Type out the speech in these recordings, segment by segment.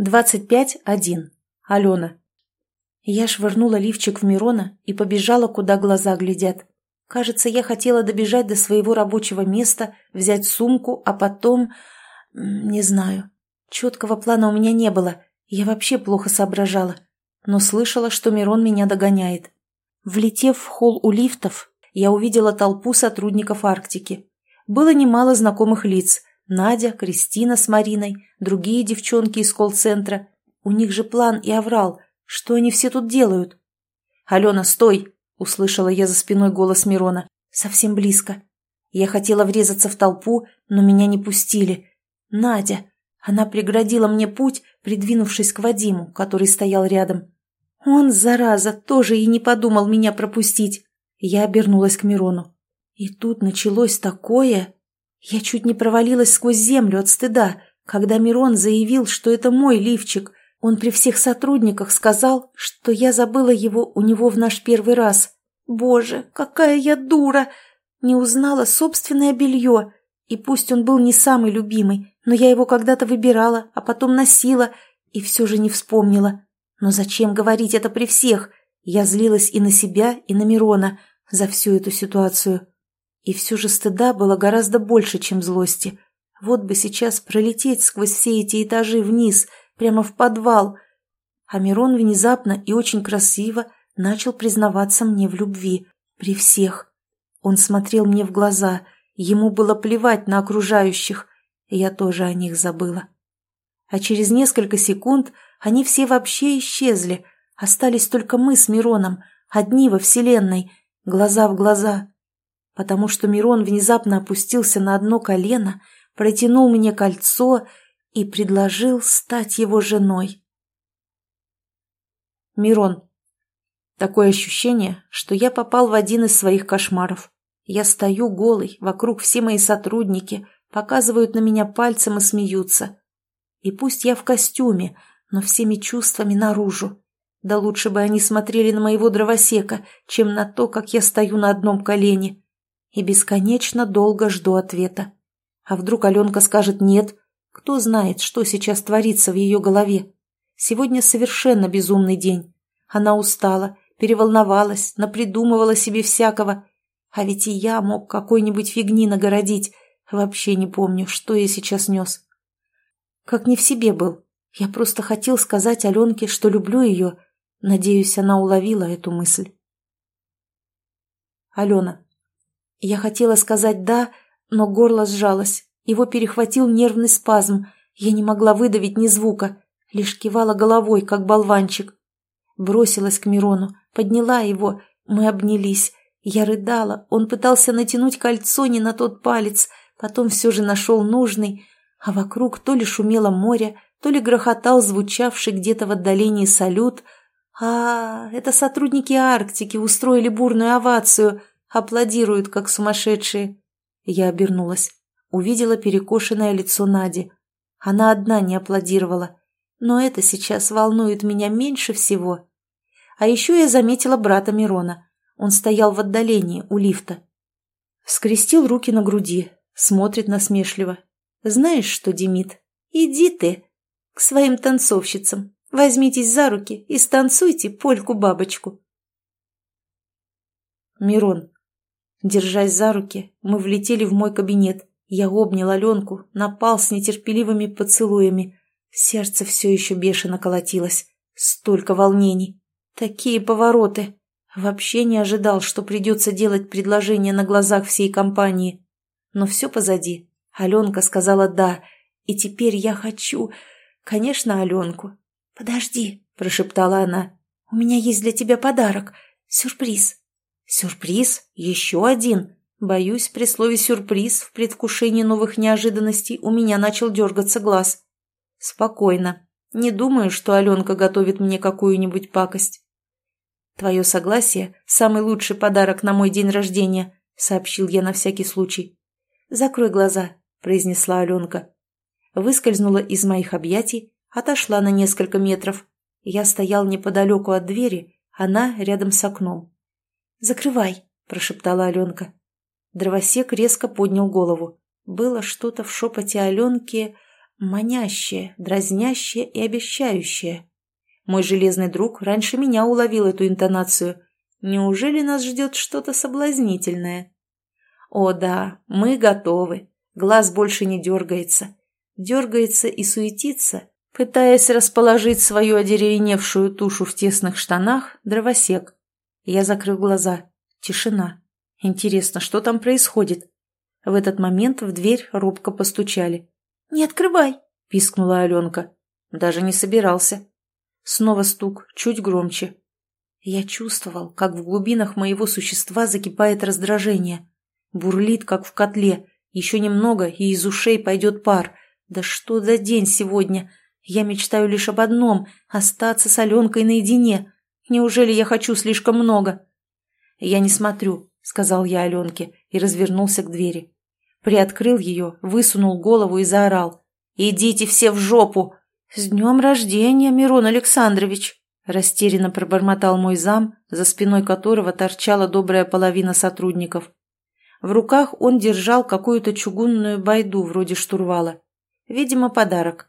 25.1. Алена. Я швырнула лифчик в Мирона и побежала, куда глаза глядят. Кажется, я хотела добежать до своего рабочего места, взять сумку, а потом... Не знаю. Четкого плана у меня не было. Я вообще плохо соображала. Но слышала, что Мирон меня догоняет. Влетев в холл у лифтов, я увидела толпу сотрудников Арктики. Было немало знакомых лиц. Надя, Кристина с Мариной, другие девчонки из колл-центра. У них же план и аврал. Что они все тут делают? «Алена, стой!» — услышала я за спиной голос Мирона. Совсем близко. Я хотела врезаться в толпу, но меня не пустили. Надя. Она преградила мне путь, придвинувшись к Вадиму, который стоял рядом. Он, зараза, тоже и не подумал меня пропустить. Я обернулась к Мирону. И тут началось такое... Я чуть не провалилась сквозь землю от стыда, когда Мирон заявил, что это мой лифчик. Он при всех сотрудниках сказал, что я забыла его у него в наш первый раз. Боже, какая я дура! Не узнала собственное белье. И пусть он был не самый любимый, но я его когда-то выбирала, а потом носила, и все же не вспомнила. Но зачем говорить это при всех? Я злилась и на себя, и на Мирона за всю эту ситуацию. И все же стыда было гораздо больше, чем злости. Вот бы сейчас пролететь сквозь все эти этажи вниз, прямо в подвал. А Мирон внезапно и очень красиво начал признаваться мне в любви. При всех. Он смотрел мне в глаза. Ему было плевать на окружающих. Я тоже о них забыла. А через несколько секунд они все вообще исчезли. Остались только мы с Мироном, одни во Вселенной, глаза в глаза потому что Мирон внезапно опустился на одно колено, протянул мне кольцо и предложил стать его женой. Мирон. Такое ощущение, что я попал в один из своих кошмаров. Я стою голый, вокруг все мои сотрудники, показывают на меня пальцем и смеются. И пусть я в костюме, но всеми чувствами наружу. Да лучше бы они смотрели на моего дровосека, чем на то, как я стою на одном колене и бесконечно долго жду ответа. А вдруг Аленка скажет «нет»? Кто знает, что сейчас творится в ее голове? Сегодня совершенно безумный день. Она устала, переволновалась, напридумывала себе всякого. А ведь и я мог какой-нибудь фигни нагородить. Вообще не помню, что я сейчас нес. Как не в себе был. Я просто хотел сказать Аленке, что люблю ее. Надеюсь, она уловила эту мысль. Алена. Я хотела сказать «да», но горло сжалось. Его перехватил нервный спазм. Я не могла выдавить ни звука, лишь кивала головой, как болванчик. Бросилась к Мирону, подняла его, мы обнялись. Я рыдала, он пытался натянуть кольцо не на тот палец, потом все же нашел нужный, а вокруг то ли шумело море, то ли грохотал звучавший где-то в отдалении салют. А, это сотрудники Арктики устроили бурную овацию — Аплодируют, как сумасшедшие. Я обернулась. Увидела перекошенное лицо Нади. Она одна не аплодировала. Но это сейчас волнует меня меньше всего. А еще я заметила брата Мирона. Он стоял в отдалении, у лифта. Скрестил руки на груди, смотрит насмешливо. «Знаешь что, Демид, иди ты к своим танцовщицам. Возьмитесь за руки и станцуйте польку-бабочку». Мирон. Держась за руки, мы влетели в мой кабинет. Я обнял Аленку, напал с нетерпеливыми поцелуями. Сердце все еще бешено колотилось. Столько волнений. Такие повороты. Вообще не ожидал, что придется делать предложение на глазах всей компании. Но все позади. Аленка сказала «да», и теперь я хочу, конечно, Аленку. «Подожди», – прошептала она, – «у меня есть для тебя подарок, сюрприз». Сюрприз? Еще один? Боюсь, при слове «сюрприз» в предвкушении новых неожиданностей у меня начал дергаться глаз. Спокойно. Не думаю, что Аленка готовит мне какую-нибудь пакость. Твое согласие – самый лучший подарок на мой день рождения, сообщил я на всякий случай. Закрой глаза, произнесла Аленка. Выскользнула из моих объятий, отошла на несколько метров. Я стоял неподалеку от двери, она рядом с окном. «Закрывай», – прошептала Аленка. Дровосек резко поднял голову. Было что-то в шепоте Аленки, манящее, дразнящее и обещающее. Мой железный друг раньше меня уловил эту интонацию. Неужели нас ждет что-то соблазнительное? О да, мы готовы. Глаз больше не дергается. Дергается и суетится, пытаясь расположить свою одеревеневшую тушу в тесных штанах, дровосек. Я закрыл глаза. Тишина. Интересно, что там происходит? В этот момент в дверь робко постучали. «Не открывай!» – пискнула Аленка. Даже не собирался. Снова стук, чуть громче. Я чувствовал, как в глубинах моего существа закипает раздражение. Бурлит, как в котле. Еще немного, и из ушей пойдет пар. Да что за день сегодня? Я мечтаю лишь об одном – остаться с Аленкой наедине. Неужели я хочу слишком много? Я не смотрю, сказал я Аленке и развернулся к двери. Приоткрыл ее, высунул голову и заорал. «Идите все в жопу!» «С днем рождения, Мирон Александрович!» Растерянно пробормотал мой зам, за спиной которого торчала добрая половина сотрудников. В руках он держал какую-то чугунную байду вроде штурвала. Видимо, подарок.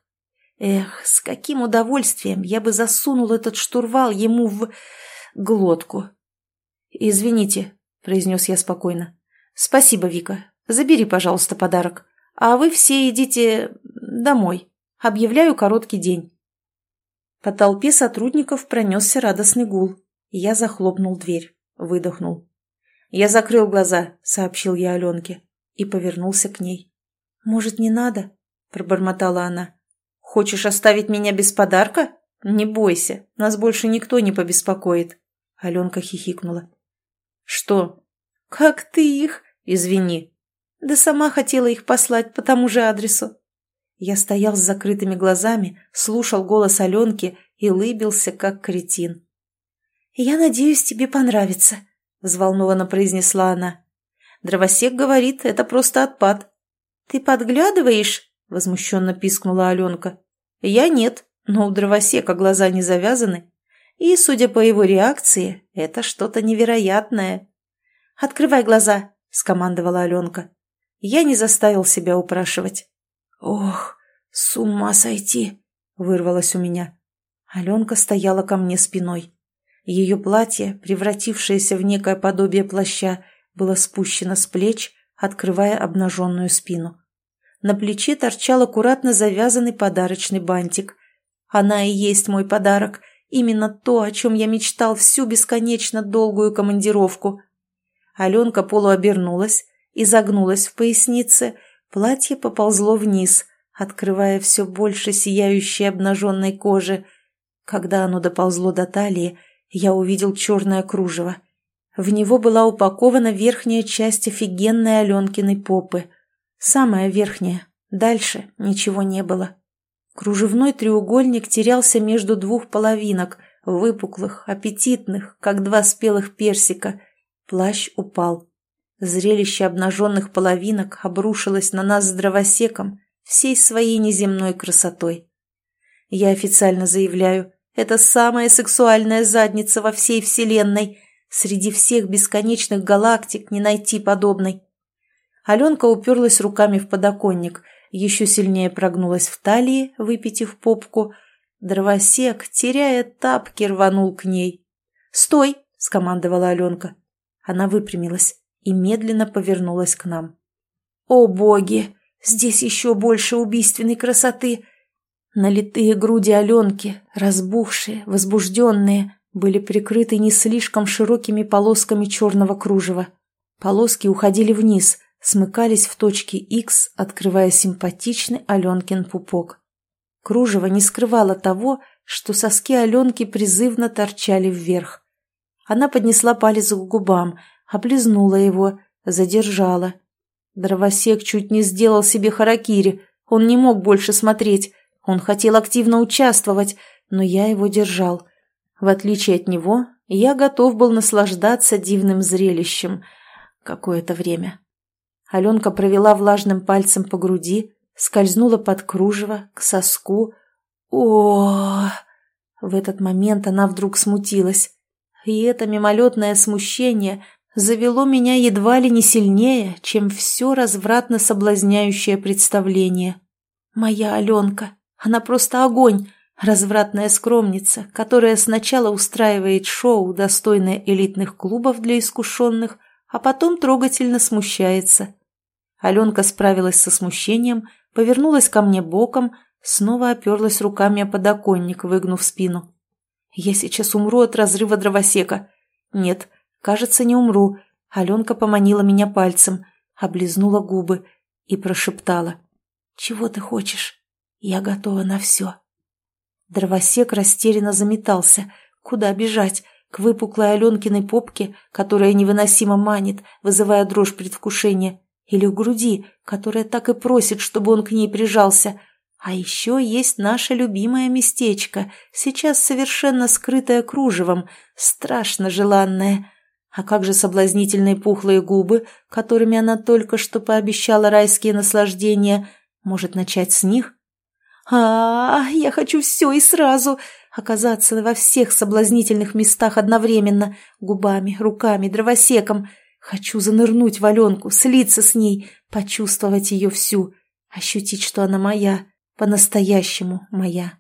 Эх, с каким удовольствием я бы засунул этот штурвал ему в глотку. «Извините», — произнес я спокойно. «Спасибо, Вика. Забери, пожалуйста, подарок. А вы все идите домой. Объявляю короткий день». По толпе сотрудников пронесся радостный гул. Я захлопнул дверь, выдохнул. «Я закрыл глаза», — сообщил я Аленке, и повернулся к ней. «Может, не надо?» — пробормотала она. «Хочешь оставить меня без подарка? Не бойся, нас больше никто не побеспокоит». Аленка хихикнула. «Что?» «Как ты их?» «Извини». «Да сама хотела их послать по тому же адресу». Я стоял с закрытыми глазами, слушал голос Аленки и лыбился, как кретин. «Я надеюсь, тебе понравится», — взволнованно произнесла она. «Дровосек говорит, это просто отпад». «Ты подглядываешь?» — возмущенно пискнула Аленка. «Я нет, но у дровосека глаза не завязаны. И, судя по его реакции, это что-то невероятное». «Открывай глаза», — скомандовала Аленка. Я не заставил себя упрашивать. «Ох, с ума сойти!» — вырвалось у меня. Аленка стояла ко мне спиной. Ее платье, превратившееся в некое подобие плаща, было спущено с плеч, открывая обнаженную спину. На плече торчал аккуратно завязанный подарочный бантик. Она и есть мой подарок, именно то, о чем я мечтал всю бесконечно долгую командировку. Аленка полуобернулась и загнулась в пояснице, платье поползло вниз, открывая все больше сияющей обнаженной кожи. Когда оно доползло до талии, я увидел черное кружево. В него была упакована верхняя часть офигенной Аленкиной попы. Самая верхняя. Дальше ничего не было. Кружевной треугольник терялся между двух половинок, выпуклых, аппетитных, как два спелых персика. Плащ упал. Зрелище обнаженных половинок обрушилось на нас с дровосеком всей своей неземной красотой. Я официально заявляю, это самая сексуальная задница во всей Вселенной. Среди всех бесконечных галактик не найти подобной. Аленка уперлась руками в подоконник, еще сильнее прогнулась в талии, выпитив попку. Дровосек, теряя тапки, рванул к ней. «Стой!» — скомандовала Аленка. Она выпрямилась и медленно повернулась к нам. «О боги! Здесь еще больше убийственной красоты!» Налитые груди Аленки, разбухшие, возбужденные, были прикрыты не слишком широкими полосками черного кружева. Полоски уходили вниз, смыкались в точке X, открывая симпатичный Аленкин пупок. Кружево не скрывало того, что соски Аленки призывно торчали вверх. Она поднесла палец к губам, облизнула его, задержала. Дровосек чуть не сделал себе харакири, он не мог больше смотреть, он хотел активно участвовать, но я его держал. В отличие от него, я готов был наслаждаться дивным зрелищем какое-то время. Аленка провела влажным пальцем по груди, скользнула под кружево, к соску. о В этот момент она вдруг смутилась. И это мимолетное смущение завело меня едва ли не сильнее, чем все развратно соблазняющее представление. Моя Аленка. Она просто огонь. Развратная скромница, которая сначала устраивает шоу, достойное элитных клубов для искушенных, а потом трогательно смущается. Аленка справилась со смущением, повернулась ко мне боком, снова оперлась руками о подоконник, выгнув спину. «Я сейчас умру от разрыва дровосека». «Нет, кажется, не умру». Аленка поманила меня пальцем, облизнула губы и прошептала. «Чего ты хочешь? Я готова на все». Дровосек растерянно заметался. Куда бежать? К выпуклой Аленкиной попке, которая невыносимо манит, вызывая дрожь предвкушения, или к груди, которая так и просит, чтобы он к ней прижался. А еще есть наше любимое местечко, сейчас совершенно скрытое кружевом, страшно желанное. А как же соблазнительные пухлые губы, которыми она только что пообещала райские наслаждения? Может, начать с них? а, -а, -а я хочу все и сразу, оказаться во всех соблазнительных местах одновременно, губами, руками, дровосеком. Хочу занырнуть в Аленку, слиться с ней, почувствовать ее всю, ощутить, что она моя, по-настоящему моя.